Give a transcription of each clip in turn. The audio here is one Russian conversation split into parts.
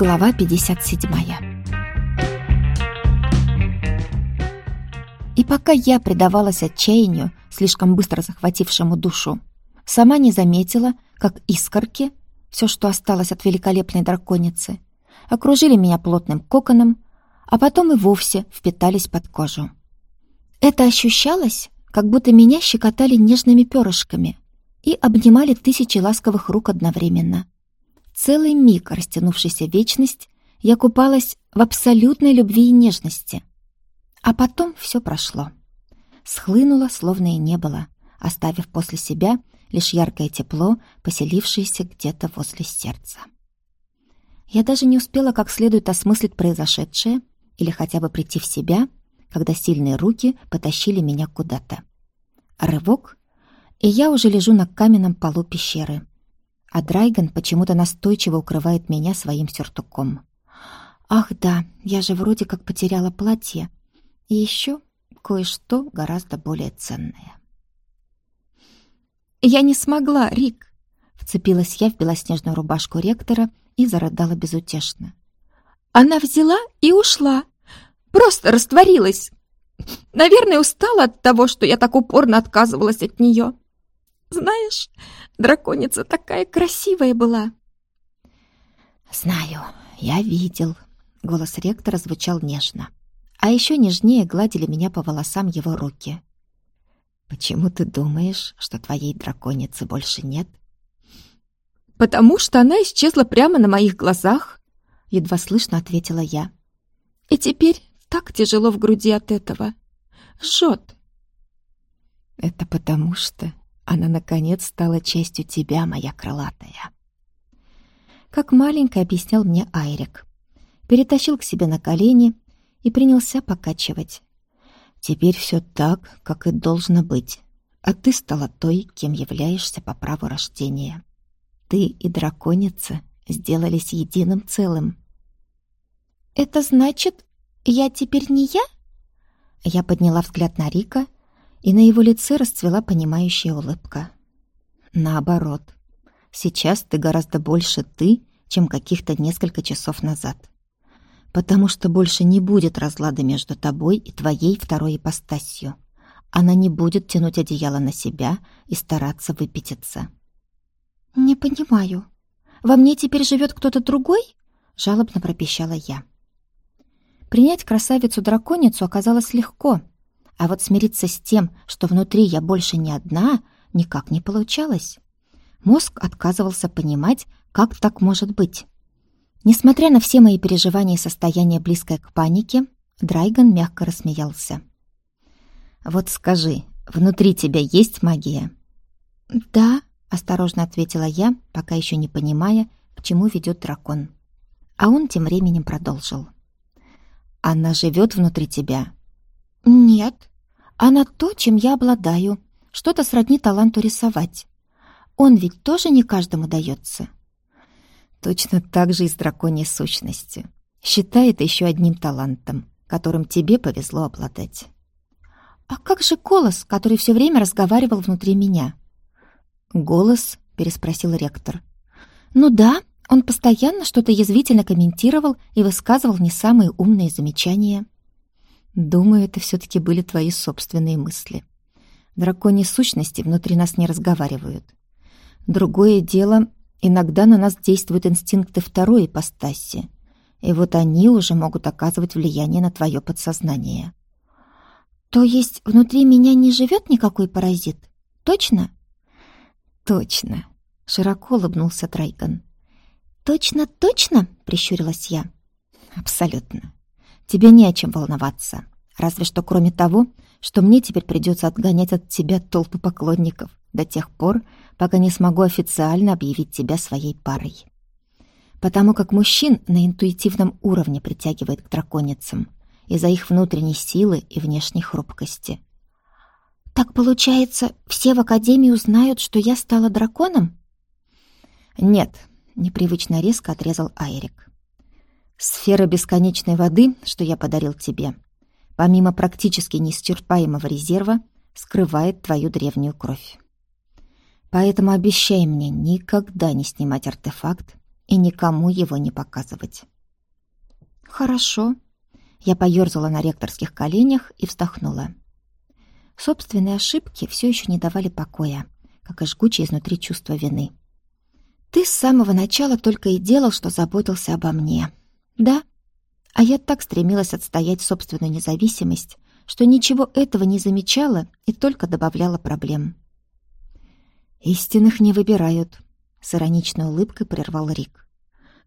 Глава 57 И пока я предавалась отчаянию, слишком быстро захватившему душу, сама не заметила, как искорки, все, что осталось от великолепной драконицы, окружили меня плотным коконом, а потом и вовсе впитались под кожу. Это ощущалось, как будто меня щекотали нежными перышками и обнимали тысячи ласковых рук одновременно. Целый миг, растянувшийся вечность, я купалась в абсолютной любви и нежности. А потом все прошло. Схлынуло, словно и не было, оставив после себя лишь яркое тепло, поселившееся где-то возле сердца. Я даже не успела как следует осмыслить произошедшее или хотя бы прийти в себя, когда сильные руки потащили меня куда-то. Рывок, и я уже лежу на каменном полу пещеры, а Драйган почему-то настойчиво укрывает меня своим сюртуком. Ах да, я же вроде как потеряла платье. И еще кое-что гораздо более ценное. «Я не смогла, Рик!» Вцепилась я в белоснежную рубашку ректора и зарыдала безутешно. «Она взяла и ушла. Просто растворилась. Наверное, устала от того, что я так упорно отказывалась от нее. Знаешь, драконица такая красивая была. Знаю, я видел. Голос ректора звучал нежно. А еще нежнее гладили меня по волосам его руки. Почему ты думаешь, что твоей драконицы больше нет? Потому что она исчезла прямо на моих глазах, едва слышно ответила я. И теперь так тяжело в груди от этого. Жжет. Это потому что она, наконец, стала частью тебя, моя крылатая. Как маленький объяснял мне Айрик. Перетащил к себе на колени и принялся покачивать. Теперь все так, как и должно быть. А ты стала той, кем являешься по праву рождения. Ты и драконица сделались единым целым. «Это значит, я теперь не я?» Я подняла взгляд на Рика — и на его лице расцвела понимающая улыбка. Наоборот, сейчас ты гораздо больше ты, чем каких-то несколько часов назад. Потому что больше не будет разлада между тобой и твоей второй ипостасью. Она не будет тянуть одеяло на себя и стараться выпятиться. «Не понимаю. Во мне теперь живет кто-то другой?» — жалобно пропищала я. Принять красавицу-драконицу оказалось легко, а вот смириться с тем, что внутри я больше не одна, никак не получалось. Мозг отказывался понимать, как так может быть. Несмотря на все мои переживания и состояние близкое к панике, Драйган мягко рассмеялся. «Вот скажи, внутри тебя есть магия?» «Да», — осторожно ответила я, пока еще не понимая, к чему ведет дракон. А он тем временем продолжил. «Она живет внутри тебя?» «Нет», она то, чем я обладаю, что-то сродни таланту рисовать. Он ведь тоже не каждому дается. Точно так же и с драконьей сущностью. Считай это еще одним талантом, которым тебе повезло обладать. А как же голос, который все время разговаривал внутри меня? Голос? переспросил ректор. Ну да, он постоянно что-то язвительно комментировал и высказывал не самые умные замечания. Думаю, это все-таки были твои собственные мысли. Драконьи сущности внутри нас не разговаривают. Другое дело, иногда на нас действуют инстинкты второй ипостаси, и вот они уже могут оказывать влияние на твое подсознание. То есть внутри меня не живет никакой паразит? Точно? Точно. Широко улыбнулся Трайган. Точно, точно? Прищурилась я. Абсолютно. Тебе не о чем волноваться. Разве что кроме того, что мне теперь придется отгонять от тебя толпы поклонников до тех пор, пока не смогу официально объявить тебя своей парой. Потому как мужчин на интуитивном уровне притягивает к драконицам из-за их внутренней силы и внешней хрупкости. «Так получается, все в Академии узнают, что я стала драконом?» «Нет», — непривычно резко отрезал Айрик. Сфера бесконечной воды, что я подарил тебе, помимо практически неисчерпаемого резерва, скрывает твою древнюю кровь. Поэтому обещай мне никогда не снимать артефакт и никому его не показывать. Хорошо. Я поёрзала на ректорских коленях и вздохнула. Собственные ошибки все еще не давали покоя, как и жгучее изнутри чувство вины. Ты с самого начала только и делал, что заботился обо мне. Да? А я так стремилась отстоять собственную независимость, что ничего этого не замечала и только добавляла проблем. «Истинных не выбирают», — с ироничной улыбкой прервал Рик.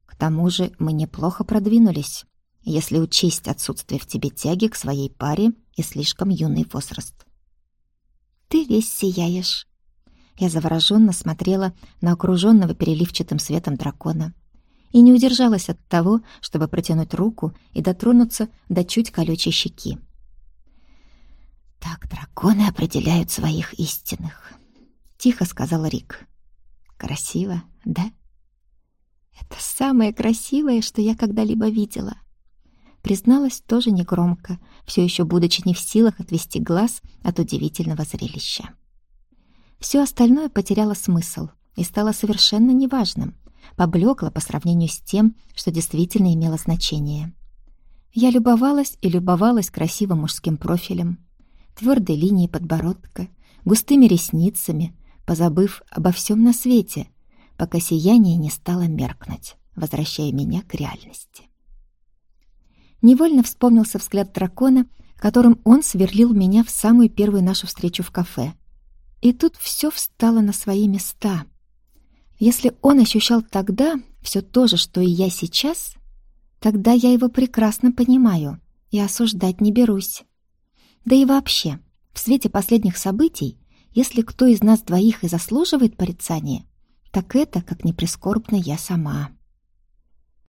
«К тому же мы неплохо продвинулись, если учесть отсутствие в тебе тяги к своей паре и слишком юный возраст». «Ты весь сияешь», я завороженно смотрела на окруженного переливчатым светом дракона и не удержалась от того, чтобы протянуть руку и дотронуться до чуть колючей щеки. «Так драконы определяют своих истинных», — тихо сказал Рик. «Красиво, да?» «Это самое красивое, что я когда-либо видела», призналась тоже негромко, все еще будучи не в силах отвести глаз от удивительного зрелища. Все остальное потеряло смысл и стало совершенно неважным, поблекло по сравнению с тем, что действительно имело значение. Я любовалась и любовалась красивым мужским профилем, твердой линией подбородка, густыми ресницами, позабыв обо всем на свете, пока сияние не стало меркнуть, возвращая меня к реальности. Невольно вспомнился взгляд дракона, которым он сверлил меня в самую первую нашу встречу в кафе — и тут все встало на свои места. Если он ощущал тогда все то же, что и я сейчас, тогда я его прекрасно понимаю и осуждать не берусь. Да и вообще, в свете последних событий, если кто из нас двоих и заслуживает порицания, так это, как ни прискорбно, я сама».